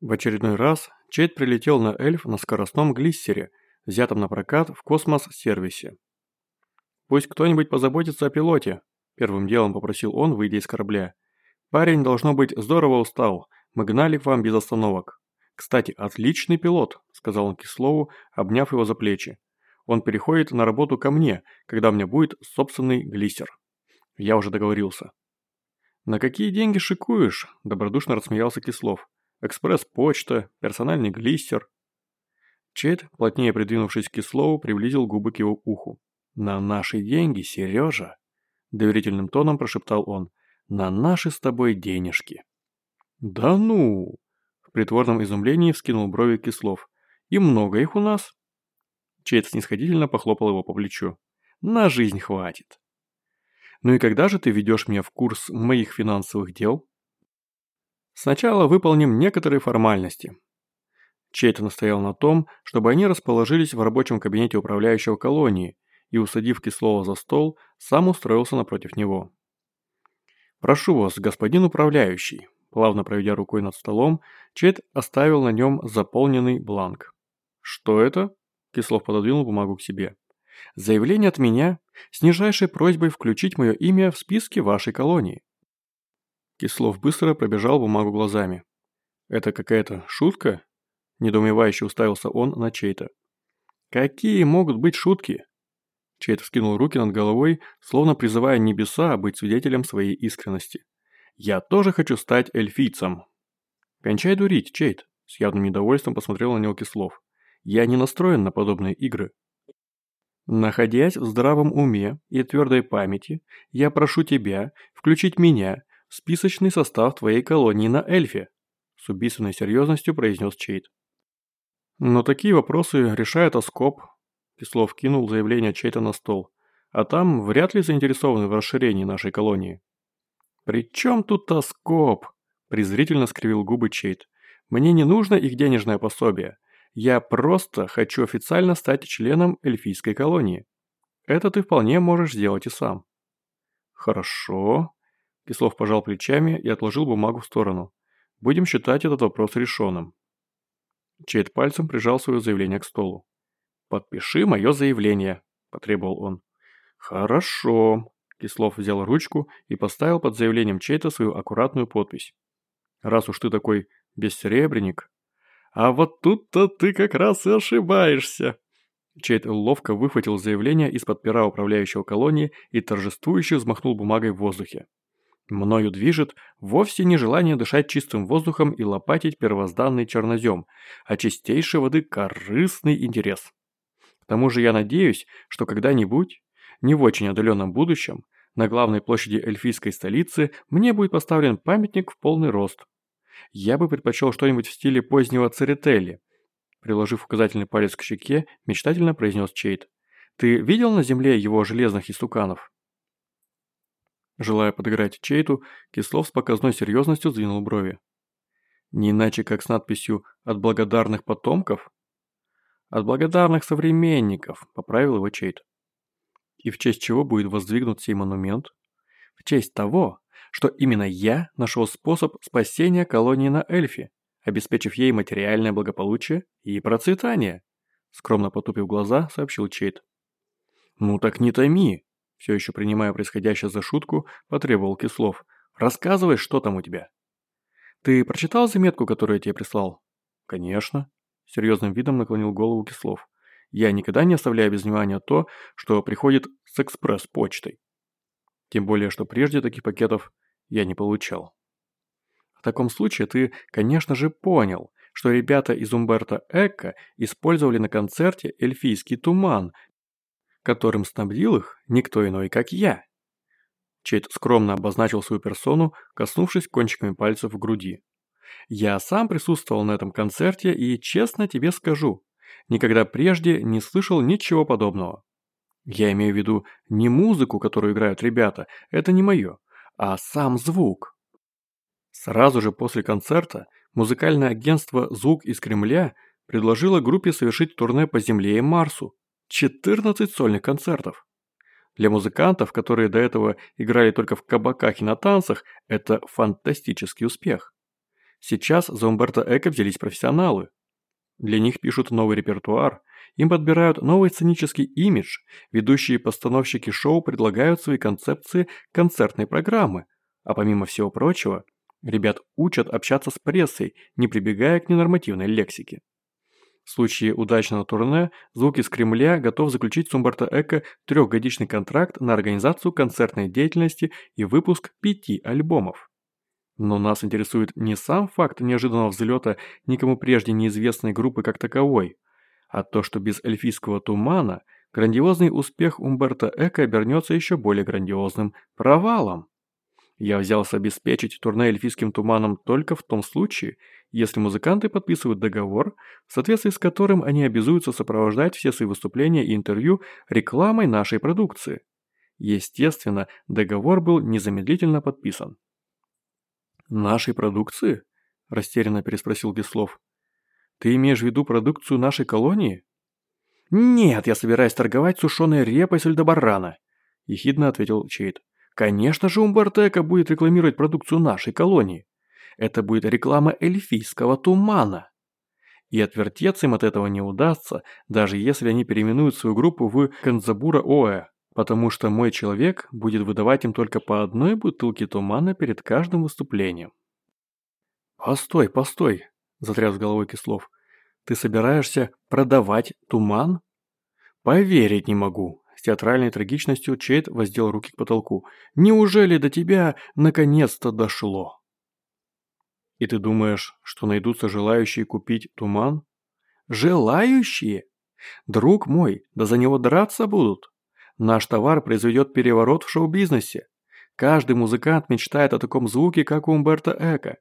В очередной раз Чейд прилетел на эльф на скоростном глиссере, взятом на прокат в космос-сервисе. «Пусть кто-нибудь позаботится о пилоте», – первым делом попросил он, выйдя из корабля. «Парень, должно быть, здорово устал. Мы гнали к вам без остановок». «Кстати, отличный пилот», – сказал он Кислову, обняв его за плечи. «Он переходит на работу ко мне, когда у меня будет собственный глиссер». Я уже договорился. «На какие деньги шикуешь?» – добродушно рассмеялся Кислов. «Экспресс-почта, персональный глиссер». Чет, плотнее придвинувшись к Кислову, приблизил губы к его уху. «На наши деньги, Сережа!» – доверительным тоном прошептал он. «На наши с тобой денежки». «Да ну!» – в притворном изумлении вскинул брови Кислов. «И много их у нас?» Чейд снисходительно похлопал его по плечу. «На жизнь хватит». Ну и когда же ты ведешь меня в курс моих финансовых дел? Сначала выполним некоторые формальности. Чейт настоял на том, чтобы они расположились в рабочем кабинете управляющего колонии и, усадив Кислова за стол, сам устроился напротив него. «Прошу вас, господин управляющий», плавно проведя рукой над столом, Чейт оставил на нем заполненный бланк. «Что это?» Кислов пододвинул бумагу к себе. Заявление от меня с нижайшей просьбой включить мое имя в списке вашей колонии. Кислов быстро пробежал бумагу глазами. «Это какая-то шутка?» Недоумевающе уставился он на чей-то. «Какие могут быть шутки?» Чейт вскинул руки над головой, словно призывая небеса быть свидетелем своей искренности. «Я тоже хочу стать эльфийцем!» «Кончай дурить, Чейт!» С явным недовольством посмотрел на него Кислов. «Я не настроен на подобные игры. Находясь в здравом уме и твердой памяти, я прошу тебя включить меня списочный состав твоей колонии на Эльфе», с убийственной серьезностью произнес Чейд. «Но такие вопросы решает Оскоп», Кислов кинул заявление Чейта на стол, «а там вряд ли заинтересованы в расширении нашей колонии». «При чем тут Оскоп?» презрительно скривил губы Чейт. «Мне не нужно их денежное пособие. Я просто хочу официально стать членом эльфийской колонии. Это ты вполне можешь сделать и сам». «Хорошо». Кислов пожал плечами и отложил бумагу в сторону. «Будем считать этот вопрос решенным». Чейд пальцем прижал свое заявление к столу. «Подпиши мое заявление», – потребовал он. «Хорошо». Кислов взял ручку и поставил под заявлением Чейта свою аккуратную подпись. «Раз уж ты такой бессеребренник, а вот тут-то ты как раз и ошибаешься. Чейд ловко выхватил заявление из-под пера управляющего колонии и торжествующе взмахнул бумагой в воздухе. Мною движет вовсе не желание дышать чистым воздухом и лопатить первозданный чернозем, а чистейшей воды корыстный интерес. К тому же я надеюсь, что когда-нибудь, не в очень отдаленном будущем, на главной площади эльфийской столицы мне будет поставлен памятник в полный рост, я бы предпочел что-нибудь в стиле позднего Церетели. Приложив указательный палец к щеке, мечтательно произнес Чейт. Ты видел на земле его железных истуканов? Желая подыграть Чейту, Кислов с показной серьезностью сдвинул брови. Не иначе, как с надписью «От благодарных потомков»? «От благодарных современников», – поправил его Чейт. И в честь чего будет воздвигнут сей монумент? В честь того, что именно я нашел способ спасения колонии на Эльфе, обеспечив ей материальное благополучие и процветание», скромно потупив глаза, сообщил Чейт. «Ну так не томи», все еще принимая происходящее за шутку, потребовал Кислов. «Рассказывай, что там у тебя». «Ты прочитал заметку, которую я тебе прислал?» «Конечно», – серьезным видом наклонил голову Кислов. «Я никогда не оставляю без внимания то, что приходит с экспресс-почтой. Тем более, что прежде таких пакетов я не получал. В таком случае ты, конечно же, понял, что ребята из Умберто Эко использовали на концерте эльфийский туман, которым снабдил их никто иной, как я. Чейд скромно обозначил свою персону, коснувшись кончиками пальцев в груди. Я сам присутствовал на этом концерте и, честно тебе скажу, никогда прежде не слышал ничего подобного. Я имею в виду не музыку, которую играют ребята, это не мое, а сам звук. Сразу же после концерта музыкальное агентство «Звук из Кремля» предложило группе совершить турне по Земле и Марсу. 14 сольных концертов. Для музыкантов, которые до этого играли только в кабаках и на танцах, это фантастический успех. Сейчас за Умберто Эко взялись профессионалы. Для них пишут новый репертуар, им подбирают новый сценический имидж, ведущие постановщики шоу предлагают свои концепции концертной программы, а помимо всего прочего, ребят учат общаться с прессой, не прибегая к ненормативной лексике. В случае удачного турне «Звуки с Кремля» готов заключить с Умберто Эко трехгодичный контракт на организацию концертной деятельности и выпуск пяти альбомов. Но нас интересует не сам факт неожиданного взлета никому прежде неизвестной группы как таковой, а то, что без эльфийского тумана грандиозный успех Умберто Эко обернется еще более грандиозным провалом. Я взялся обеспечить турне эльфийским туманом только в том случае, если музыканты подписывают договор, в соответствии с которым они обязуются сопровождать все свои выступления и интервью рекламой нашей продукции. Естественно, договор был незамедлительно подписан. «Нашей продукции?» – растерянно переспросил Кислов. «Ты имеешь в виду продукцию нашей колонии?» «Нет, я собираюсь торговать сушеной репой с льдобарана», – ехидно ответил Чейд. «Конечно же Умбартека будет рекламировать продукцию нашей колонии. Это будет реклама эльфийского тумана». И отвертеться им от этого не удастся, даже если они переименуют свою группу в Канзабура Оэ потому что мой человек будет выдавать им только по одной бутылке тумана перед каждым выступлением. «Постой, постой!» – затряс головой Кислов. «Ты собираешься продавать туман?» «Поверить не могу!» – театральной трагичностью Чейд воздел руки к потолку. «Неужели до тебя наконец-то дошло?» «И ты думаешь, что найдутся желающие купить туман?» «Желающие? Друг мой, да за него драться будут!» Наш товар произведет переворот в шоу-бизнесе. Каждый музыкант мечтает о таком звуке, как у Умберто Эко.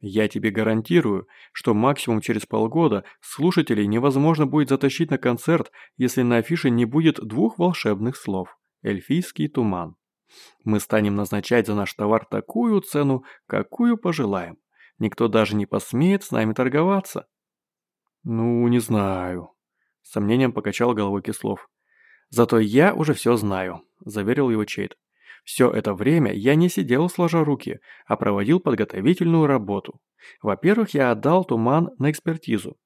Я тебе гарантирую, что максимум через полгода слушателей невозможно будет затащить на концерт, если на афише не будет двух волшебных слов «Эльфийский туман». Мы станем назначать за наш товар такую цену, какую пожелаем. Никто даже не посмеет с нами торговаться. Ну, не знаю. С сомнением покачал головой Кислов. «Зато я уже все знаю», – заверил его Чейд. «Все это время я не сидел сложа руки, а проводил подготовительную работу. Во-первых, я отдал туман на экспертизу.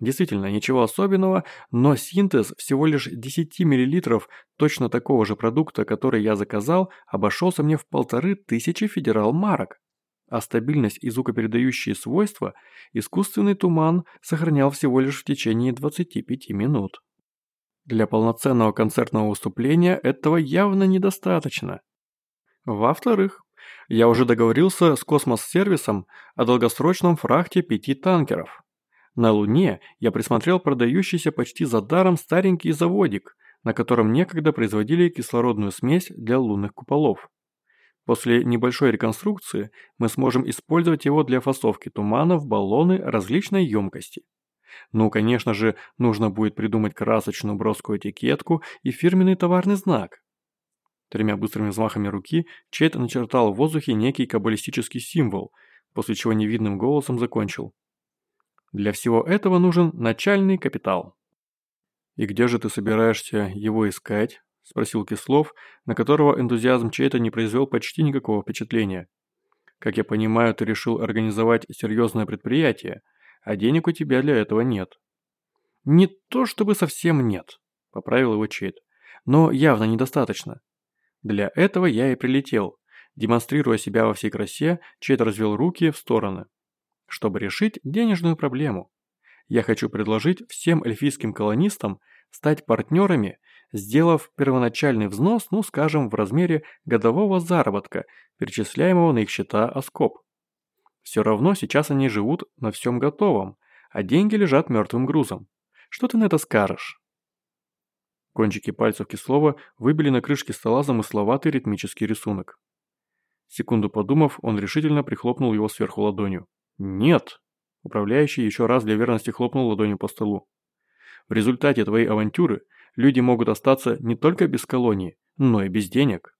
Действительно, ничего особенного, но синтез всего лишь 10 мл точно такого же продукта, который я заказал, обошелся мне в полторы тысячи федерал-марок. А стабильность и звукопередающие свойства искусственный туман сохранял всего лишь в течение 25 минут. Для полноценного концертного выступления этого явно недостаточно. Во-вторых, я уже договорился с космос-сервисом о долгосрочном фрахте пяти танкеров. На Луне я присмотрел продающийся почти за даром старенький заводик, на котором некогда производили кислородную смесь для лунных куполов. После небольшой реконструкции мы сможем использовать его для фасовки тумана в баллоны различной емкости. Ну, конечно же, нужно будет придумать красочную броскую этикетку и фирменный товарный знак. Тремя быстрыми взмахами руки Чет начертал в воздухе некий каббалистический символ, после чего невидным голосом закончил. Для всего этого нужен начальный капитал. «И где же ты собираешься его искать?» – спросил Кислов, на которого энтузиазм Чейта не произвел почти никакого впечатления. «Как я понимаю, ты решил организовать серьезное предприятие – а денег у тебя для этого нет». «Не то чтобы совсем нет», – поправил его Чейд, – «но явно недостаточно. Для этого я и прилетел». Демонстрируя себя во всей красе, Чейд развел руки в стороны. «Чтобы решить денежную проблему. Я хочу предложить всем эльфийским колонистам стать партнерами, сделав первоначальный взнос, ну скажем, в размере годового заработка, перечисляемого на их счета Оскоп. Все равно сейчас они живут на всем готовом, а деньги лежат мертвым грузом. Что ты на это скажешь?» Кончики пальцев Кислова выбили на крышке стола замысловатый ритмический рисунок. Секунду подумав, он решительно прихлопнул его сверху ладонью. «Нет!» Управляющий еще раз для верности хлопнул ладонью по столу. «В результате твоей авантюры люди могут остаться не только без колонии, но и без денег».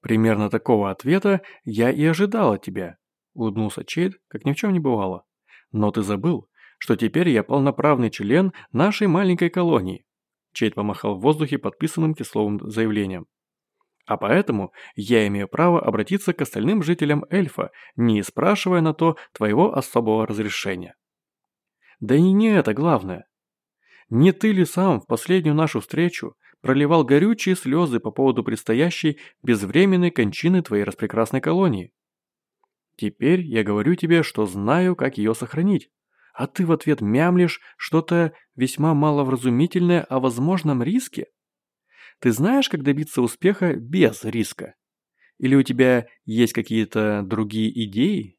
Примерно такого ответа я и ожидал от тебя улыбнулся Чейд, как ни в чем не бывало. «Но ты забыл, что теперь я полноправный член нашей маленькой колонии». Чейд помахал в воздухе подписанным кисловым заявлением. А поэтому я имею право обратиться к остальным жителям эльфа, не спрашивая на то твоего особого разрешения. Да и не это главное. Не ты ли сам в последнюю нашу встречу проливал горючие слезы по поводу предстоящей безвременной кончины твоей распрекрасной колонии? Теперь я говорю тебе, что знаю, как ее сохранить. А ты в ответ мямлишь что-то весьма маловразумительное о возможном риске? Ты знаешь, как добиться успеха без риска? Или у тебя есть какие-то другие идеи?